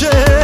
share